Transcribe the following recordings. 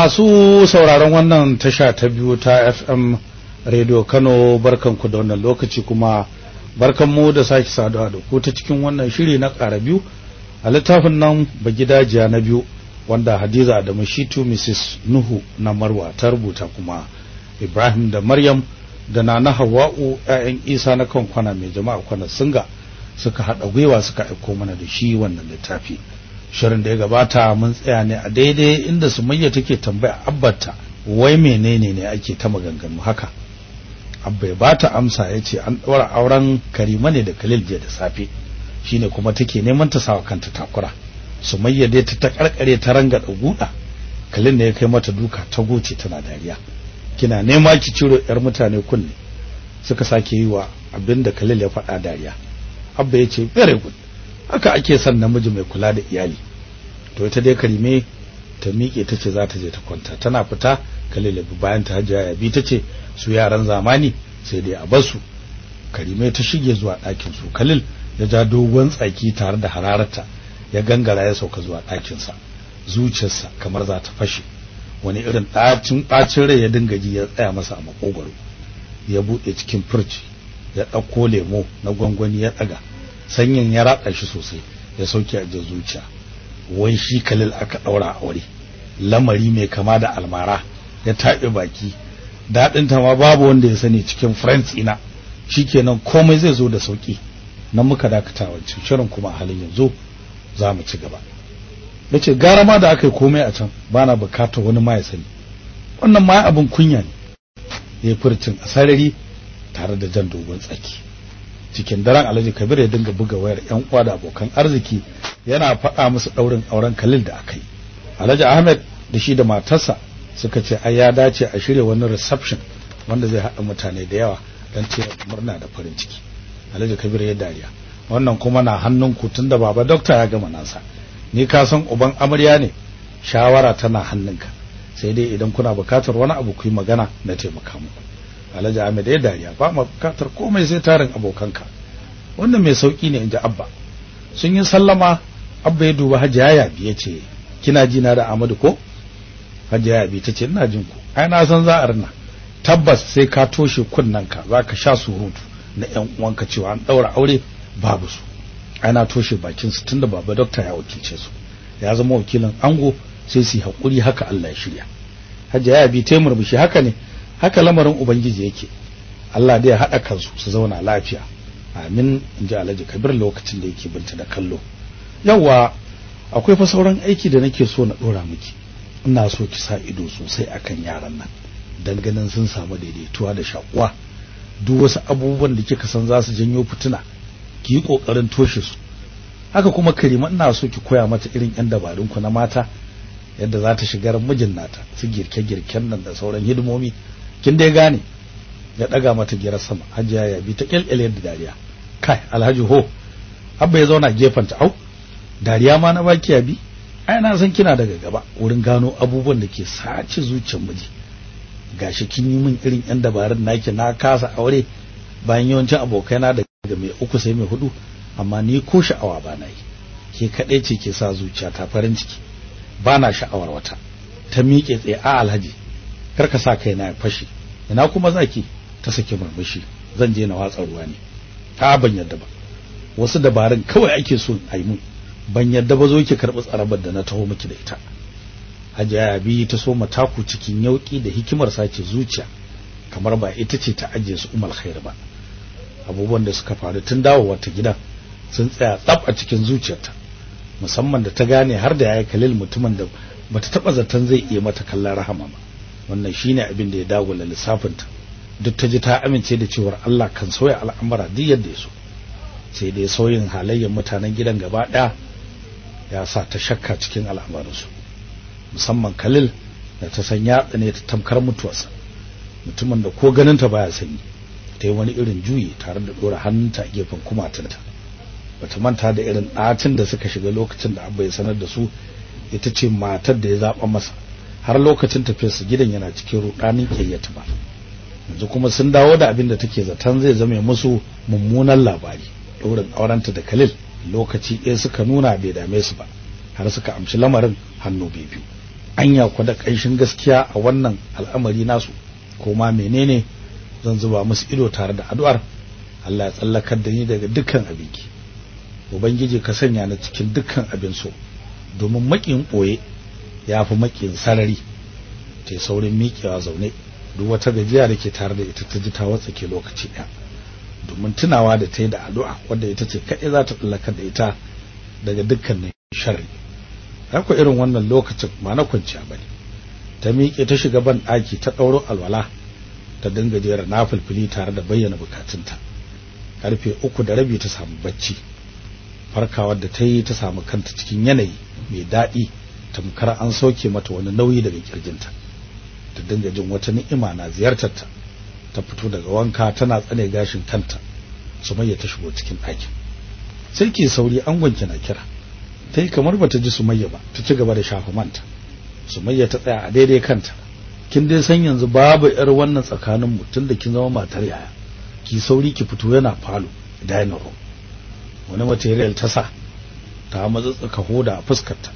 masu sauraron wannan tasha ta biyu ta FM Radio Kano barkanku da wannan lokaci kuma barkanmu da sake saduwa da ku ta cikin wannan shiri na ƙara biyu a littafin nan bagidajiya na biyu wanda Hadiza Adamu Shitu Mrs Nuhu na Marwa ta rubuta kuma Ibrahim da Maryam da Nana Hawwa'u ƴaƴan Isa na kan kwana mai jama'a kwana singa suka haɗa gwiwa suka aiko mana da shi wannan littafi. Shirin da ya gabata mun tsaya ne a daidai inda Sumayya take tambaya abbata wai menene ne ake ta maganganu haka? Abba ya bata amsa ya ce an ɗaura auren Karima ne da Khalil jiya da safe shine kuma take neman ta sawa kanta takura. Sumayya dai ta takarkare ta ranga da guda Khalil ne ya kai mata duka ta goce tana dariya. Kina nema ki ciro yar mutane kunne? Suka sake yi wa abin da Khalil ya faɗa dariya. Abba ya ce very good. Haka ake son namiji mai kula da iyali. To ita dai karime ta miƙe ta ce za ta je ta kwanta. Tana fita Khalil ya bi bayan ta hajiya ya bi ta ce su yaran zamani sai dai a ba su karime ta shige zuwa ɗakin su. Khalil ya ja dogon tsaki tare da hararta ya gangara ya sauka zuwa ɗakinsa. Zuciyarsa kamar za ta fashe. Wani irin ɗacin ɓacin rai ya dinga ji ya tsaya masa a makogwaro ya buɗe cikin firci ya ɗauko lemo na gwangwani ya ɗaga. Sanyin ya ratsa shi sosai ya sauke a zuciya. Wai shi kalil aka ɗaura aure. Lamari mai kama da almara ya taɓe baki. Daɗin ta ma babu wanda ya sani cikin friends ina. Shikenan komai zai zo da sauƙi nan muka dakata wancan shirin kuma halin yanzu za mu ci gaba. Yace gara ma da aka yi komai a can bana buƙatar wani ma ya sani. Wannan ma abin kunya ne. Ya furcin a sarari tare da jan dogon tsaki. Cikin daren Alhaji Kabir ya dinga buga wayar ƴan uwa da abokan arziki yana faɗa musu ɗaurin auren Khalil da aka yi. Alhaji Ahmed da shi da matarsa suka ce ai ya dace a shirya wani reception wanda zai haɗa mutane da yawa don ce murna da farin ciki. Alhaji Kabir ya dariya. Wannan kuma na hannun ku tunda baba dokta ya gama nasa. Ni ka san uban amarya ne shawara tana hannunka. Sai dai idan kuna buƙatar wani abu ku yi magana na taimaka muku. Alhaji Ahmed ya dariya. Ba mu buƙatar komai sai tarin abokanka. Wannan mai sauƙi ne inji Abba. Sun yi sallama Abba ya duba Hajiya Yabi ya ce kina ji na da Ahmadu ko? Hajiya Yabi ta ce ina jin ku. Ai na san za a rina. Tabbas sai ka toshe kunnanka zaka sha surutu na ƴan uwanka cewa an daura aure babu su. Ana toshe bakin su tunda baba dokta ya wakilce su. Ya zama wakilin ango sai su haƙuri haka Allah ya shirya. Hajiya ya bi ta murmushi haka ne. Haka lamarin ubangiji yake. Allah dai ya hada kansu su zauna lafiya. Amin inji Alhaji Kabir lokacin da yake binta da kallo. Yawa akwai fa sauran aiki da nake so na dora miki. Ina so ki sa ido sosai akan yaran nan dan ganin sun samu daidaituwa da shakuwa. Duk wasu abubuwan da kika san za su janyo fitina ki yi ƙoƙarin toshe su. Haka kuma Karima ina so ki koya mata irin yan dabarun ku na mata yadda za ta shigar mijin nata su girke girken nan da sauran hidimomi. Kin dai gane? Ya daga mata gira sama hajiya ya bi ta kyalkyale da dariya. Kai alhaji ho abba ya zauna gefen ta au dariya ma na baki ya bi? Ai na san kina daga gaba wurin gano abubuwan da ke sace zuciyar miji. Gashi kin yi min irin yan dabarun naki na kasa aure bayan yawancin abokaina da daga mai uku sai mai huɗu amma ni ko sha'awa ba na yi. Ke kaɗai ce ke sa zuciya ta farin ciki. Ba na sha'awar wata. Ta miƙe tsaye a alhaji kar ka sa kai na fashi ina kuma zaki? Ta saki murmushi. Zan je na watsa ruwa ne. Ta ban yadda ba. Wasu dabarun kawai ake so a yi mun. Ban yadda ba zo ki karɓi tsarabar da na taho miki da ita. Hajiya bi ta so mataku cikin yauki da hikimar sace zuciya kamar ba ita ce ta ajiye su umal khair ba. Abubuwan da suka faru tun dawowar ta gidan sun tsaya tsaf a cikin zuciyarta musamman da ta gane har da yayi Khalil mutumin da bata taba zaton zai iya mata kallon rahama ba. Wannan shine abin da ya dagula lissafinta. Duk ta ji ta amince da cewa Allah kan sauya al'amura duk yadda ya so. Sai dai sauyin halayyar mutanen gidan gaba ɗaya ya sa ta shakka cikin al'amuransu musamman Khalil da ta san ya tsane ta tamkar mutuwarsa. Mutumin da ko ganin ta baya sanyi ta yi wani irin juyi tare da dora hannunta a gefen kumatunta. Bata manta da irin ɗacin da suka shiga lokacin da abba ya sanar da su ita ce matar da ya zaɓa masa. Har lokacin tafiyarsa gidan yana cikin rudanin ƙiyayyata ba. Yanzu kuma sun dawo da abin da take zaton zai zame musu mummunan labari. Ɗaurin aurenta da Khalil lokaci ɗaya suka nuna bai dame su ba har suka amshi lamarin hannu biyu. Anya ku da ƙanshin gaskiya a wannan al'amari nasu ko ma menene zan zuba musu ido tare da addu'ar Allah ya tsallakar da ni daga dukkan abinki. Ubangiji ka sanya ni cikin dukkan abin so domin makin ɓoye yafi makin sarari. Ta saurin miƙewa zaune. Duk wata gajiya da ke tare da ita ta ji ta watsake lokaci ɗaya. Domin tunawa da ta yi da addu'a wanda ita ce kaɗai za ta tsallakar da ita daga dukkanin sharri. Haka irin wannan lokacin ba na kwanciya ba ne ta miƙe ta shiga ban ɗaki ta ɗauro alwala ta dinga jera nafilfili tare da bayyana bukatunta. Karfe uku da rabi ta samu bacci. Farkawar da ta yi ta samu kanta cikin yanayi mai daɗi. Tamkar an sauke mata wani nauyi daga kirjinta. Ta dinga jin wata ni'ima na ziyartar ta ta fito daga wanka tana tsane gashin kanta. Sumayya ta shigo cikin ɗakin. Sai sauri an gwanki na kira. Ta yi kamar bata ji Sumayya ba. Ta ci gaba da shafa manta. Sumayya ta tsaya a daidai kanta. Kin dai san yanzu babu yar wannan tsakanin mu tunda kin zama matar yaya. Ki sauri ki fito yana falo dining room. Wani material ta sa. Ta matsatsaka hoda a fuskarta.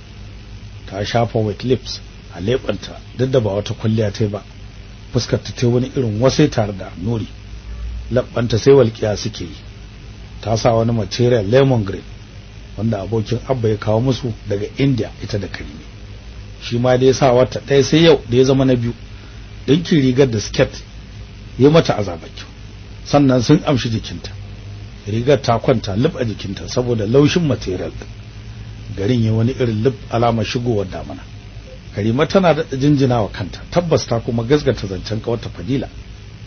Ta shafa wet lips a lebanta duk da ba wata kulliya ta ba. Fuskarta ta wani irin wasai tare da nuri. Labbanta sai walƙiya suke yi. Ta sa wani material lemon green wanda abokin abba ya kawo musu daga India ita da karimi shi ma da ya sa wata ɗaya sai yau da ya zama na biyu. Ɗinkin rigar da skirt ya mata azabar kyau. Sannan sun amshi jikinta. Rigar ta kwanta lub a jikinta saboda laushin material din garin ya wani irin lub alama shigowar damana karima tana da jinjina wa kanta tabbas ta kuma gasgata zancen kawarta fadila.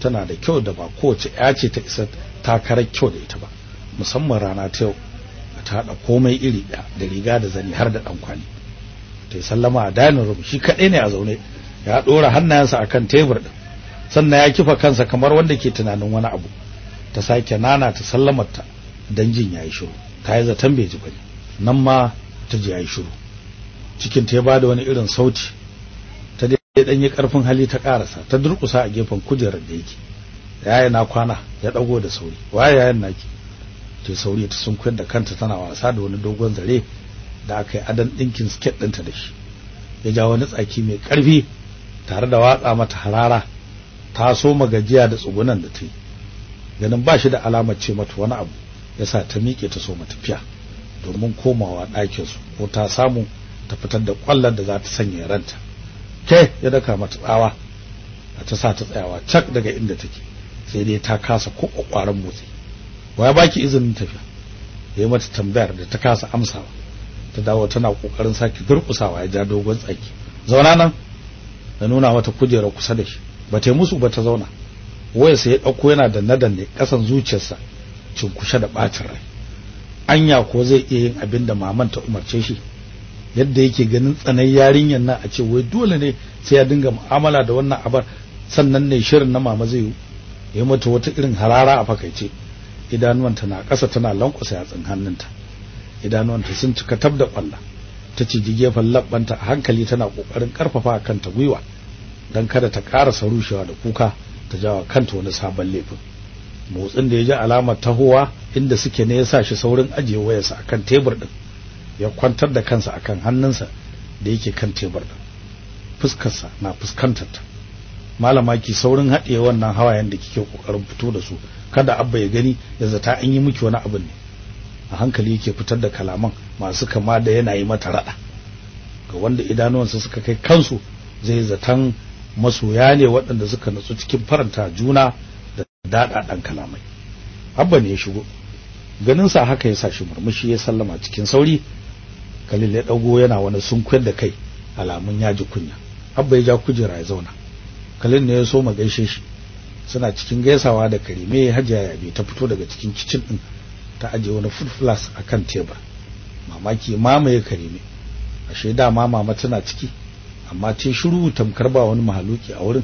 Tana da kyau da ba kowace ya ce ta isa takarar kyau da ita ba musamman rana ta yau. Ta haɗa komai iri ɗaya da riga da zani har da ɗan kwali. Ta sallama a dining room shi kaɗai ne a zaune. Ya ɗora hannayensa akan tebur ɗin. Sannan ya kifa kansa kamar wanda ke tunanin wani abu. Ta sake nana ta sallamarta dan jin yayi shiru. Ta yi zaton bai ji ba ne nan ma ta ji yayi shiru. Cikin ta ya ba da wani irin sauti. Ta dai dan yi ƙarfin hali ta karasa ta durkusa a gefen kujerar da yake. Yaya na kwana? Ya dago da sauri. Waye yayan naki? Ta sauri ta sunkuyar da kanta tana wasa da wani dogon zare da aka yi adan dinkin skirt ɗinta da shi. Ya ja wani tsaki mai ƙarfi tare da watsa mata harara. Ta so magajiya da tsugunan da ta yi. Ganin ba shi da alamar ce mata wani abu yasa ta miƙe ta so tafiya. Domin komawa ɗakinsu ko ta samu ta fitar da ƙwallon da za ta sanya ranta. Ke ya daka mata tsawa a ta sa ta tsayawa cak daga inda take sai dai ta kasa ko ƙwaƙwaran motsi. Waya baki izinin tafiya? Ya yi mata tambayar da ta kasa amsawa. Ta dawo tana ƙoƙarin sake durƙusawa ya ja dogon tsaki. Zauna nan da nuna mata kujera kusa da shi. Ba ta musu ba ta zauna. Wayarsa ya ɗauko yana da nadan ne ƙasan zuciyarsa cinkushe da ɓacin rai. Anya ko zai iya yin abin da maman ta umarce shi? Yadda yake ganin tsanai yarinyar nan a ce wai dole ne sai ya dinga mu'amala da wannan abar sannan ne shirin na mama zai yi mata wata irin harara a fakaice. Idanuwanta na ƙasa tana lankwasa yatsun hannunta. Idanuwanta sun cika tab da ƙwalla. Ta ci gefen labbanta a hankali tana ƙoƙarin ƙarfafa kanta gwiwa don kada ta ƙarasa rushewa da kuka ta jawa kanta wani sabon laifin. Motsin da ya ji alamar tahowa inda suke ne ya sa shi saurin ajiye wayarsa akan tebur din ya kwantar da kansa akan hannunsa da yake kan tebur din fuskarsa na fuskantar ta. Malama ki saurin haɗiye wannan hawayen da kike ƙoƙarin fito da su. Kada abba ya gani ya zata an yi miki wani abin ne. A hankali yake fitar da kalaman masu kama da yana yi mata rada ga wanda idanuwansa suka kai kansu zai zatan masoya ne waɗanda suka natsu cikin faranta juna daɗaɗan kalamai. Abba ne ya shigo. Ganin sa haka ya sa shi murmushi ya sallama cikin sauri. Kalil ya dago yana wani sunkuyar da kai alamun ya ji kunya. Abba ya ja kujera ya zauna. Kalil ne ya so ma gaishe shi. Suna cikin gaisawa da karime hajiya yabe ta fito daga cikin kicin din ta aje wani food flask akan tebur. Mamaki mamaye karime ashe da ma mama tana ciki amma ce shiru tamkar ba wani mahaluki a wurin.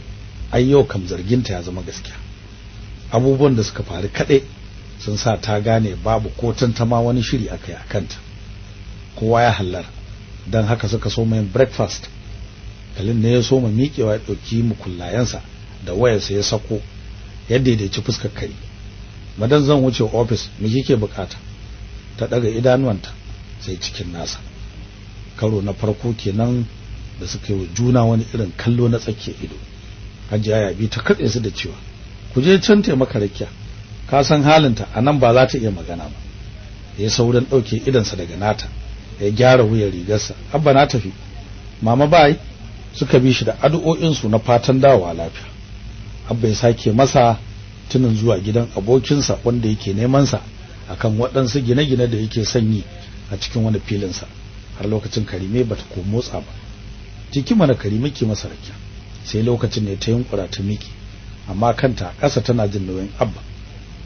Ai yau kam zarginta ya zama gaskiya. Abubuwan da suka faru kaɗai sun sa ta gane babu ko tantama wani shiri akai a kanta. Kowa ya hallara. Don haka suka so mai breakfast. Kalin ne ya so mu miƙewa ya ɗauki mukullayensa da wayarsa ya sako ya daidaici fuskar kare. Madan zan wuce office me kike buƙata ta daga idanuwanta sai cikin nasa. Karo na farko kenan da suka yi wa juna wani irin kallo na tsakiyar ido. Hajiya ya bi ta katse su da cewa ku je can taimaka rakiya. Ka san halinta a nan ba za ta iya magana ba. Ya saurin ɗauke idansa daga nata ya gyara wuyan rigarsa. Abba na tafi. Mama bai suka bi shi da addu'o'insu na fatan dawowa lafiya. Abba ya sake masa tunin zuwa gidan abokinsa wanda yake neman sa akan waɗansu gine-gine da yake sanyi a cikin wani filinsa. Har lokacin karime bata ko motsa ba. Jiki mana karime ke masa rakiya. Sai lokacin ne ta yunkura ta miki amma kanta ƙasa tana jin nauyin abba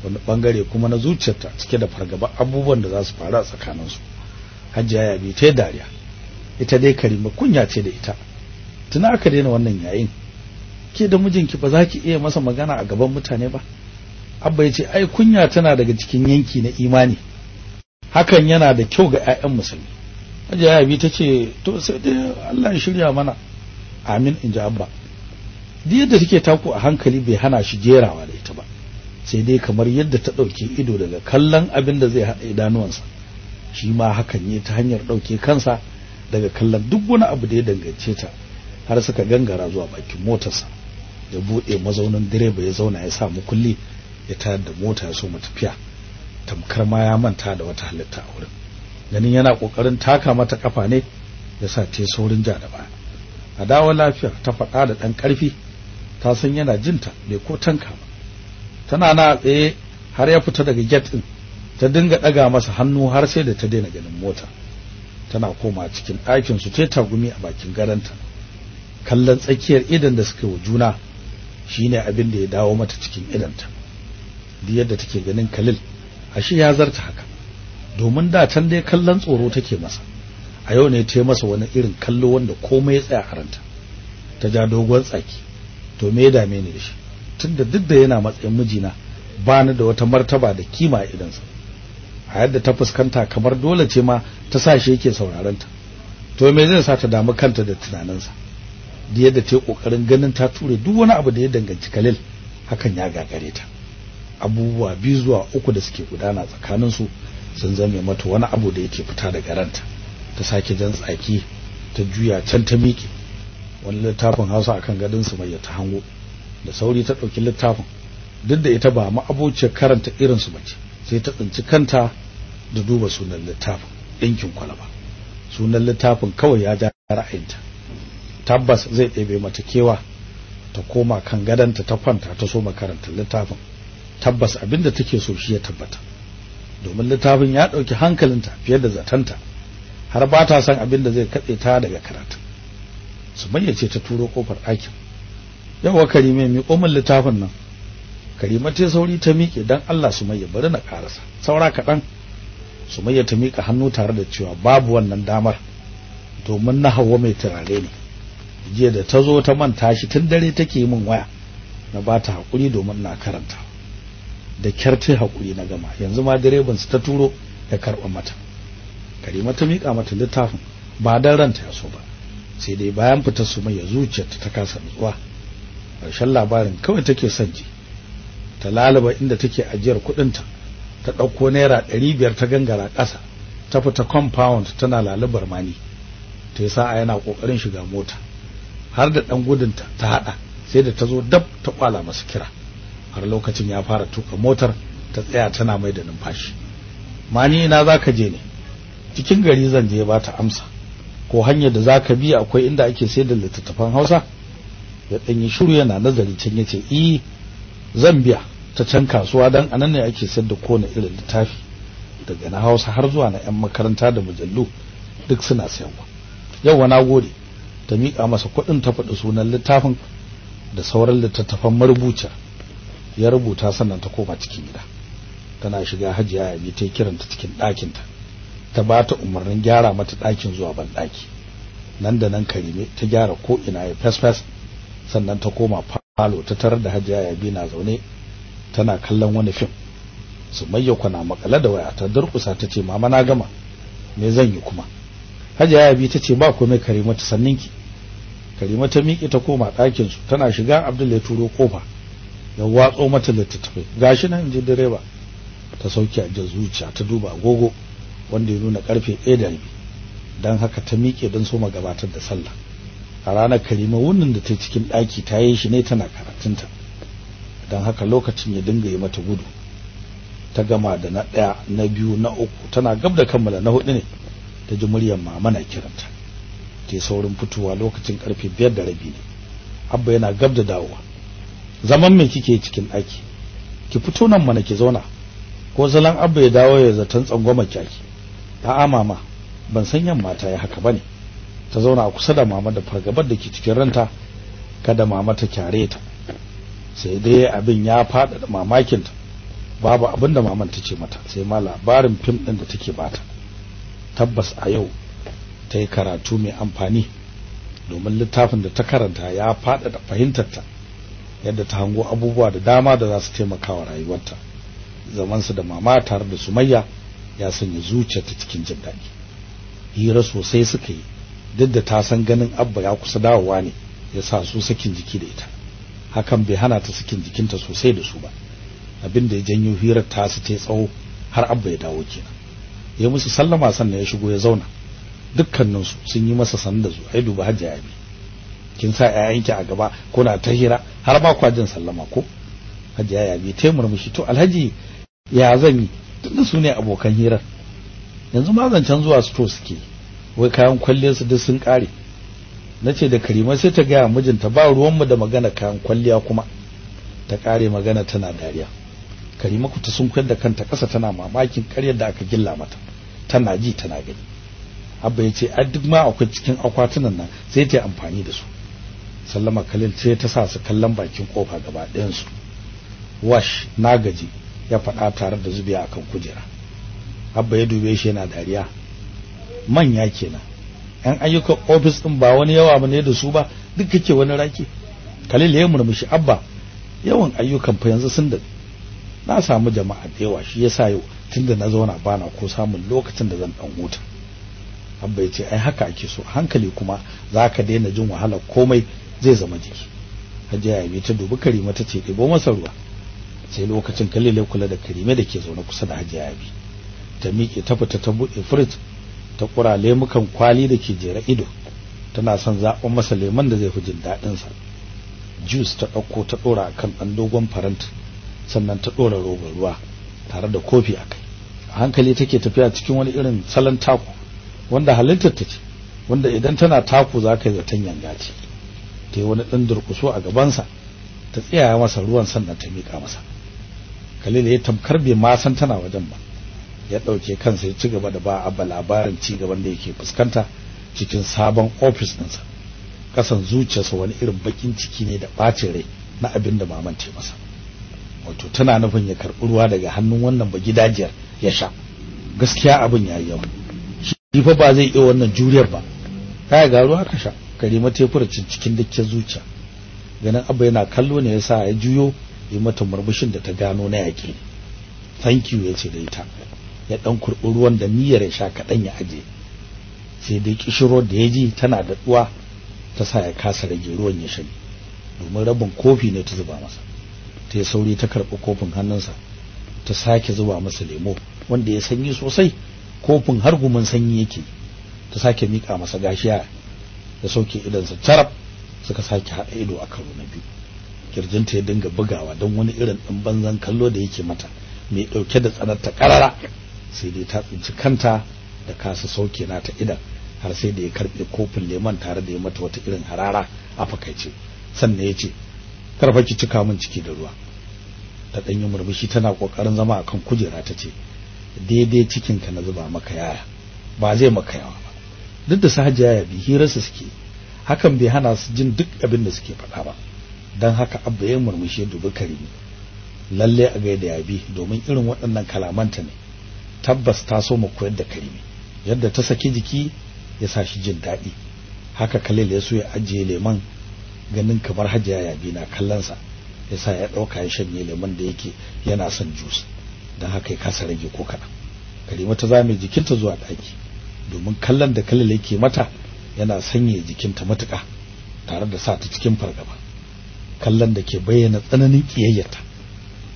wani ɓangare kuma na zuciyarta cike da fargaba abubuwan da za su faru a tsakaninsu. Hajjiya ya bi ta dariya. Ita dai karima kunya ce da ita. Tuna aka daina wannan yayin. Ke da mijinki ba za ki iya masa magana a gaban mutane ba? Abba ya ce ai kunya tana daga cikin yanki na imani. Hakan yana da kyau ga 'ya'yan musulmi. Hajjiya ya bi ta ce to sai dai Allah ya shirya mana. Amin in ji abba. Duk yadda take taku a hankali bai hana shi jerawa da ita ba. Sai dai kamar yadda ta ɗauke ido daga kallon abin da zai haɗa idanuwansa. Shi ma hakan ne ta hanyar ɗauke kansa daga kallon duk wani abu da ya dangance ta har suka gangara zuwa bakin motarsa. Ya buɗe mazaunin direba ya zauna ya sa kulli ya tayar da mota ya so mu tafiya. Tamkar ma ya manta da wata halitta a wurin. Ganin yana ƙoƙarin taka mata kafa ne ya sa ta saurin ja da baya. A dawo lafiya ta faɗa da ɗan ƙarfi ta san yana jinta bai ko tanka ba. Tana na tsaye har ya fita daga gate din ta dinga daga masa hannu har sai da ta daina ganin mota. Tana koma cikin ɗakin su ta tagumi a bakin garanta kallon tsakiyar idan da suka wa juna shine abin da ya dawo mata cikin idanta duk yadda take ganin Khalil ashe ya zarta haka. Domin da can dai kallon tsoro take masa. A yau ne ta masa wani irin kallo wanda komai ya tsaya a ranta. Ta ja dogon tsaki. To me dame ni da shi. Tunda duk da yana matsayin mijina ba ni da wata martaba da kima idansa a yadda ta fuskanta kamar dole ce ma ta sa shi yake sauraron ta. To me zai sa ta damu kanta da tunaninsa? Da yadda ta yi ƙoƙarin ganin ta ture duk wani abu da ya danganci Khalil hakan ya gagare ta. Abubuwa biyu zuwa uku da suke gudana tsakanin su sun zame mata wani abu da yake fita daga ranta. Ta sake jan tsaki ta juya can ta miƙe. Wani littafin Hausa akan gadon su mai ta hango. Da sauri ta ɗauki littafin. Duk da ita ba ma'abociyar karanta irinsu bace sai ta tsinci kanta da duba sunan littafin ɗinkin kwalaba. Sunan littafin kawai ya ja ra'ayinta. Tabbas zai ɗebe mata kewa ta koma kan gadanta ta kwanta ta so karanta littafin. Tabbas abin da take so shi ya tabbata. Domin littafin ya ɗauki hankalinta fiye da zatanta har ba ta son abin da zai katse ta daga karatu. Sumayya ce ta turo ƙofar ɗakin. Yawa karime mi min littafin nan. Karima ta sauri ta miƙe dan Allah sumayya bari na karasa saura kaɗan sumayya ta miƙa hannu tare da cewa babu wannan damar domin na hawa mai turare ne. Jiya da ta zo ta manta shi tun dare take min waya na ba ta haƙuri domin na karanta. Da kyar ta haƙuri na gama yanzu ma direban su ta turo ya karɓa mata. Karima ta miƙa mata littafin ba dan ranta ya so ba. Sai dai bayan fitar sumayya zuciyarta ta kasa nutsuwa. Ƙarshen labarin kawai take son ji. Ta lalaba inda take ajiyar kuɗinta. Ta ɗauko naira ɗari biyar ta gangara ƙasa. Ta fita compound tana lalubar mani. Ta yi sa'a yana ƙoƙarin shiga mota. Har da ɗan gudunta ta haɗa sai da ta zo dab ta kwala masa kira. Har lokacin ya fara tuka motar ta tsaya tana mai da numfashi. Mani ina za ka je ne? Cikin gari zan je ba ta amsa. Ko hanyar da za ka bi akwai inda ake sayar da littattafan hausa? Ya ɗan yi shiru yana nazari can ya ce i zan biya ta can kasuwa don a nan ne ake sayar da kowane irin littafi daga na hausa har zuwa na 'yan makaranta da mujallu duk suna sayarwa. Yau na gode. Ta miƙa masa kuɗin ta faɗi sunan littafin da sauran littattafan marubuta ya rubuta sannan ta koma cikin gida. Tana shiga hajiya ya bi ta kiranta cikin ɗakinta. Ta ba ta umarnin gyara mata ɗakin zuwa ban ɗaki nan da nan karime ta gyara ko ina ya fes-fes sannan ta koma falo ta tarar da hajiya ya bi na zaune tana kallon wani fim. Sumayya kwana makale da waya ta durkusa ta ce mama na gama. Me zan yi kuma? Hajiya ya bi ta ce ba komai karima ta sanninki karima ta miƙe ta koma ɗakin su tana shiga abdul ya turo ƙofa ya watso mata littattafai. Gashi nan inji direba ta sauke a zuciya ta duba agogo. Wanda ya nuna ƙarfe 1 da rabi. Dan haka ta miƙe don soma gabatar da sallah. A ranar karima wannan da ta cikin ɗaki ta yi shi ne tana karatunta. Don haka lokacin ya dinga yi mata gudu. Ta gama da na ɗaya na biyu na uku tana gab da kammala na huɗu ne. Ta ji muryar mama na kiranta. Ta saurin fitowa lokacin ƙarfe biyar da rabi ne. Abba yana gab da dawowa. Zaman me kike cikin ɗaki? Ki fito nan mana ki zauna. Ko zalan abba ya dawo ya zaton tsangwama kyaki a'a mama ban san yan mata ya haka ba ne ta zauna a kusa da mama da fargabar da ke cikin ranta kada mama ta kyare ta. Sai dai abin ya fada da mamakin ta babu abin da maman ta ce mata sai ma labarin fim din da take bata tabbas a yau ta yi karatu mai amfani domin littafin da ta karanta ya fada da fahimtarta yadda ta hango abubuwa da dama da za su taimaka wa rayuwarta. Zamansu da mama tare da sumayya ya sanya zuciyarta cikin jin daɗi. Hira sosai suka yi duk da ta san ganin abba ya kusa dawowa ne ya sa su sakin jiki da ita. Hakan bai hana ta sakin jikinta sosai da su ba. Abin da ya janyo hirar ta su ta tsawo har abba ya dawo kenan. Ya musu sallama sannan ya shigo ya zauna. Dukkaninsu sun yi masa sanin da su ai duba hajji ya bi kin sa ƴaƴanki a gaba kuna ta hira har ba kwa jin sallama ko? Hajji ya bi ta murmushi to alhaji ya zan yi? Tunda su ne abokan hirar. Yanzu ma zancen zuwa sto suke. Wai kayan kwalliyar su duk sun kare nace da karima sai ta gaya mijinta ba ruwanmu da magana kayan kwalliya kuma. Ta kare magana tana dariya. Karima ku ta sun da kanta kasa tana mamakin karyar da aka gilla mata. Tana ji tana gani. Abba ya ce a duk ma akwai cikin akwatunan nan. Sai ta amfani da su. Sallama khalil sai ta sa su kallon bakin ƙofa gaba ɗayan su wash na gaji. Ya faɗa tare da zubiya akan kujera. Abba ya dube shi yana dariya. Manya kenan. Yan ayyukan ofis din ba wani yawa ba ne da su ba duk kake wani raki. Khalil ya murmushi abba yawan ayyukan fa yanzu sun da na samu jama'a da yawa shi yasa yau tunda na zauna bana ko samun lokacin da zan dan huta. Abba ya ce ai haka ake so. Hankali kuma zaka daina jin wahalar komai zai zama jiki. Hajiya ya ta dubi karima ta ce ɗebo masa ruwa. Sai lokacin kalile kula da karime da ke zaune kusa da hajiya ya bi ta miƙe ta fita ta buɗe firij ta ƙura lemukan kwali da ke jere ido. Tana son zaɓen masa lemon da zai fi jin daɗin sa juice ta ɗauko ta ɗora kan ɗan dogon farant sannan ta ɗora robar ruwa tare da kofi a kai. A hankali take tafiya cikin wani irin salon taku wanda halittar ta ce wanda idan tana taku za ka yi zaton yanga ce. Ta yi wani ɗan durƙuso a gabansa ta tsaya masa ruwan sannan ta miƙa masa. Khalil ya tamkar bai ma san tana wajen ba. Ya ɗauke kansa ya ci gaba da ba abba labarin ci gaban da yake fuskanta cikin sabon ofis ɗinsa. Kasan zuciyarsa wani irin bakin ciki ne da ɓacin rai na abin da maman ce masa. Wato tana nufin ya karɓi ruwa daga hannun wannan ba gidajiyar ya sha. Gaskiya abin ya yi yawa. Shi fa ba zai iya wannan juriyar ba. Kaya ga ruwa ka sha. Karima ta furcin cikin dukkan zuciya. Ganin abba yana kallo ne yasa ya juyo yi mata murmushin da ta gano na yaƙi. Thank you ya ce da ita. Ya dan kurɓi ruwan da niyyar ya sha kaɗan ya aje. Sai dai kishiro da ya ji tana da duwa ta sa ya kasa rage ruwan ya shanye. Domin rabin kofi ne ta zuba masa. Ta yi sauri ta karɓi kofin hannunsa ta sake zuba masa lemo wanda ya sanyi sosai. Kofin har gumin sanyi yake. Ta sake mika masa gashiya ya sauke idansa carab suka sake haɗa ido a karo na biyu. Kirjinta ya dinga bugawa don wani irin ɗin banzan kallo da yake mata mai ɗauke da tsanarta ƙarara. Sai dai ta tsinci kanta da kasa sauke nata idan har sai da ya karɓe kofin lemon tare da ya mata wata irin harara a fakaice. Sannan ya ce karfa ki cika min ciki da ruwa. Ta ɗanyi murmushi tana ƙoƙarin zama akan kujera ta ce daidai cikinka na zuba maka yaya ba zai maka yawa ba. Duk da sahajiya ya bi hirarsa suke hakan bai hana su jin duk abin da suke faɗa ba. Don haka abba ya murmushi dubi karimi. Lalle a gaida ya bi domin irin waɗannan kalamanta ne. Tabbas ta so mu koyar da karimi. Yadda ta saki jiki ya sa shi jin daɗi. Haka kalil ya so ya ajiye leman ganin kamar hajiya ya bi na kallonsa ya sa ya ɗauka ya shanye lemon da yake yana son jus don haka ya kasa rage ko kaɗan. Karima ta zame jikinta zuwa ɗaki domin kallon da kalil yake mata yana sanya jikinta matuƙa tare da sa ta cikin fargaba. Kallon da ke bayyana tsananin ƙiyayyata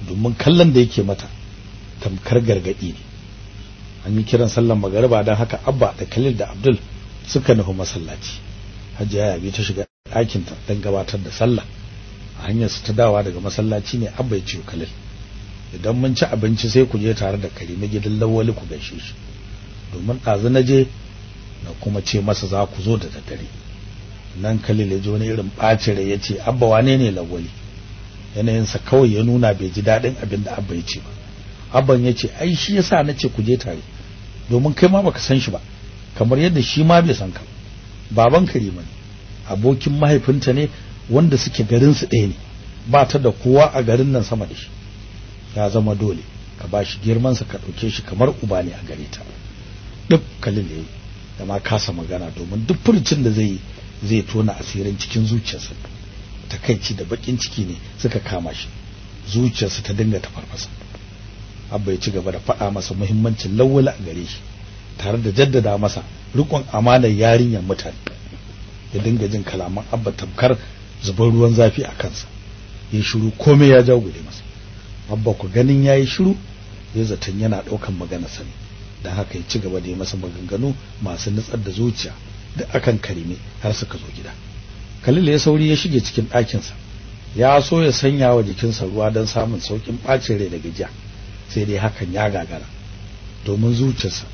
domin kallon da yake mata tamkar gargaɗi ne. An yi kiran sallan magariba don haka abba da khalil da abdul suka nufi masallaci. Hajiya yabi ta shiga ɗakin ta don gabatar da sallah. A hanyar su ta dawa daga masallaci ne abba ya ce kalil idan mun ci abinci sai ku je tare da karime gidan lawali ku gaishe shi. Domin ɗazu na je na kuma ce masa za ku zo da daddare. Nan kalil ya ji wani irin ɓacin rai ya ce abba wane ne lawali? Yanayinsa kawai ya nuna bai ji daɗin abin da abba ya ce ba. Abban ya ce ai shi yasa na ce ku je tare domin kai ma baka san shi ba kamar yadda shi ma bai san ka baban karima ne abokin mahaifinta ne wanda suke garin su ɗaya ne ba ta da kowa a garin nan sama da shi. Ya zama dole ka ba shi girman sa ka ɗauke shi kamar uba ne a gare ta. Duk kalin da da ma kasa magana domin duk furucin da zai yi zai tona asirin cikin zuciyarsa. Takaici da bakin ciki ne suka kama shi. Zuciyarsa ta dinga ta farfasa abba ya ci gaba da faɗa masa muhimmancin lawwala a gare shi tare da jaddada masa rikon amanar yarinyar mutane. Ya dinga jin kalaman abba tamkar zubar ruwan zafi a kansa. Ya shiru komai ya jagule masa. Abba ku ganin yayi shiru ya zaton yana ɗaukan magana sani dan haka ya ci gaba da yi masa maganganu masu nutsar da zuciya. Da akan karime har suka zo gida. Khalil ya sauri ya shige cikin ɗakinsa. Ya so ya sanya wa jikinsa ruwa don samun saukin ɓacin rai da gajiya sai dai hakan ya gagara. Domin zuciyarsa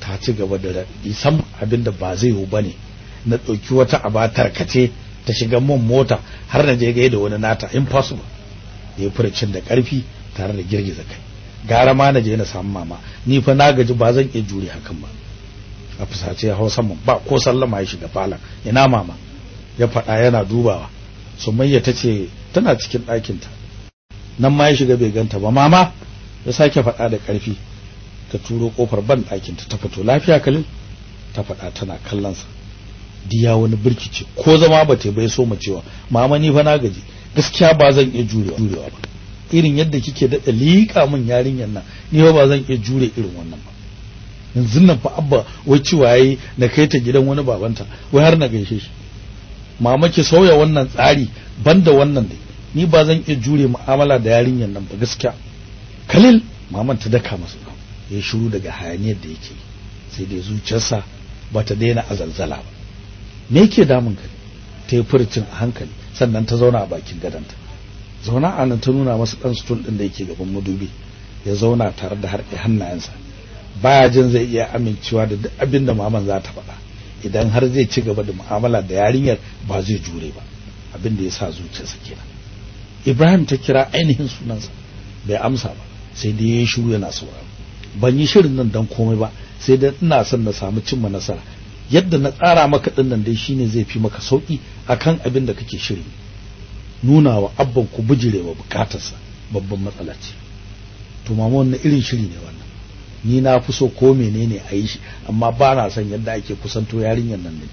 ta ci gaba da raɗi sam abin da ba zai yiwu ba ne na ɗauki wata abatar kace ta shiga mun mota har na je gaida wani nata. Impossible. Ya furcin da ƙarfi tare da girgiza kai. Gara ma na je na samu mama. Ni fa na gaji ba zan iya jure hakan ba. A fusace ya hausa mun ba ko sallama ya shiga falon. Ina mama? Ya faɗa yana dubawa. Sumayya ta ce tana cikin ɗakinta. Nan ma ya shiga bai ganta ba. Mama ya sake faɗa da ƙarfi. Ta turo ƙofar ban ɗakinta ta fito. Lafiya kalil ta faɗa tana kallonsa. Diya wani birkice. Ko zama ba ta bai so mu cewa mama ni fa na gaji. Gaskiya ba zan iya jurewa ba. Irin yadda kike daɗa liƙa min yarinyar nan ni ba zan iya jure irin wannan yanzu nan fa abba wai cewa yayi na kai ta gidan wani babanta wai har na gaishe shi. Mama ki sauya wannan tsari banda wannan dai. Ni ba zan iya jure mu'amala da yarinyar nan ba gaskiya. Khalil maman ta daka masa ya shiru daga hayaniyar da yake sai dai zuciyarsa ba ta daina azalzala ba. Me yake damun ka? Ta yi furcin a hankali sannan ta zauna a bakin gadonta. Zauna a nan ta nuna masa dan stool din da yake gaban madubi. Ya zauna tare da harɗe hannayensa. Baya jin zai iya amincewa da duk abin da maman za ta faɗa. Idan har zai ci gaba da mu'amala da yarinyar ba zai jure ba. Abin da ya sa zuciyarsa kenan. Ibrahim ta kira ainihin sunansa bai amsa ba sai dai ya shiru yana sauraro. Ban yi shirin nan dan komai ba sai dai ina son na samu cimma nasara. Yadda na tsara maka ɗin nan dai shine zai fi maka sauƙi akan abin da kake shiri. Nuna wa abban ku bijirewa bukatarsa babban matsala ce. To mama wannan irin shiri ne wannan? Ni na fi so ko menene a yi shi amma ba na son yadda ake kusanto yarinyar nan ne.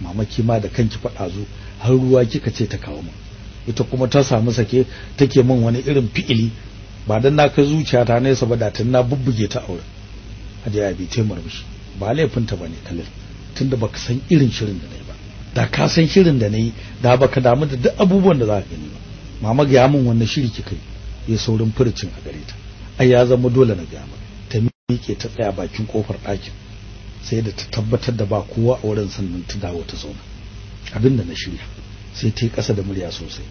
Mama ma da kanki faɗa zo har ruwa kika ce ta kawo min. Ita kuma ta samu sake take min wani irin fi'ili ba dan na kai zuciyata nesa ba da tun na bubbuge ta aure. Hajiya bi ta murmushi ba laifinta ba ne kallil tunda baka san irin shirin da na yi ba. Da ka san shirin da na yi da baka damu da duk abubuwan da za ka gani ba. Mama ga min wannan shiri kika yi ya saurin furucin a gare ta. Ai ya zama dole na ga miƙe ta tsaya bakin ƙofar ɗakin sai da ta tabbatar da ba kowa a wurin sannan ta dawo ta zauna. Abinda na shirya sai ta yi ƙasa da murya sosai.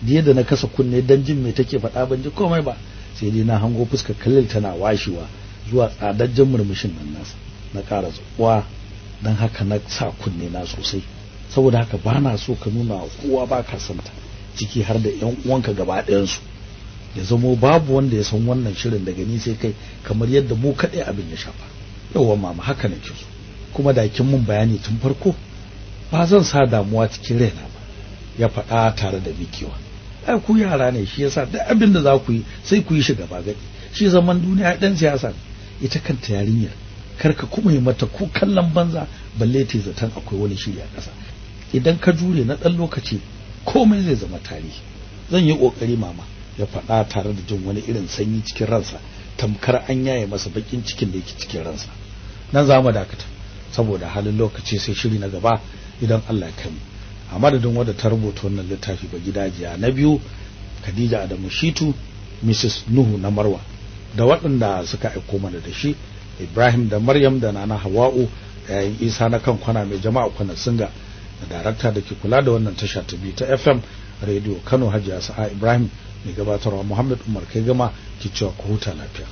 Diya da na kasa kunne dan jin me take faɗa ban ji komai ba sai dai na hango fuskar kallil tana washewa zuwa tsadajjen murmushin nan nasa. Na ƙara tsuwa dan haka na sa kunne na sosai. Saboda haka ba na so ka nuna wa kowa ba ka santa ciki har da ƴan uwanka gaba ɗayansu. Ya zamo babu wanda ya san wannan shirin daga ni sai kai kamar yadda mu kaɗai abin ya shafa. Yawa mama haka nake so. Kuma da kin mun bayani tun farko ba zan sa damuwa cikin raina ba. Ya faɗa tare da mikewa ai ku yara ne shi yasa duk abin da za ku yi sai ku yi shi gaba gadi. Shi zaman duniya dan siyasa ita kanta yarinyar kar ka kuma yi mata ko kallon banza balle ta zaton akwai wani shiri a ƙasa. Idan ka jure na ɗan lokaci komai zai zama tarihi. Zan yi ƙoƙari mama. Ya faɗa tare da jin wani irin sanyi cikin ransa tamkar an yaye masa bakin cikin da yake cikin ransa. Nan za mu dakata saboda halin lokaci sai shiri na gaba idan Allah ya kai mu. A madadin wadda ta rubuta wannan littafi ba gidajiya na biyu Khadija Adamu Shitu Mrs Nuhu na Marwa da waɗanda suka aiko mana da shi Ibrahim da Maryam da Nana Hawa'u yayin Isa na kan kwana mai jama'a kwana singa da darakta da ke kula da wannan tasha ta biyu ta FM Radio Kano Hajiya Sa'a Ibrahim mai gabatarwa Muhammad Umar. Kai gama ke cewa ku huta lafiya.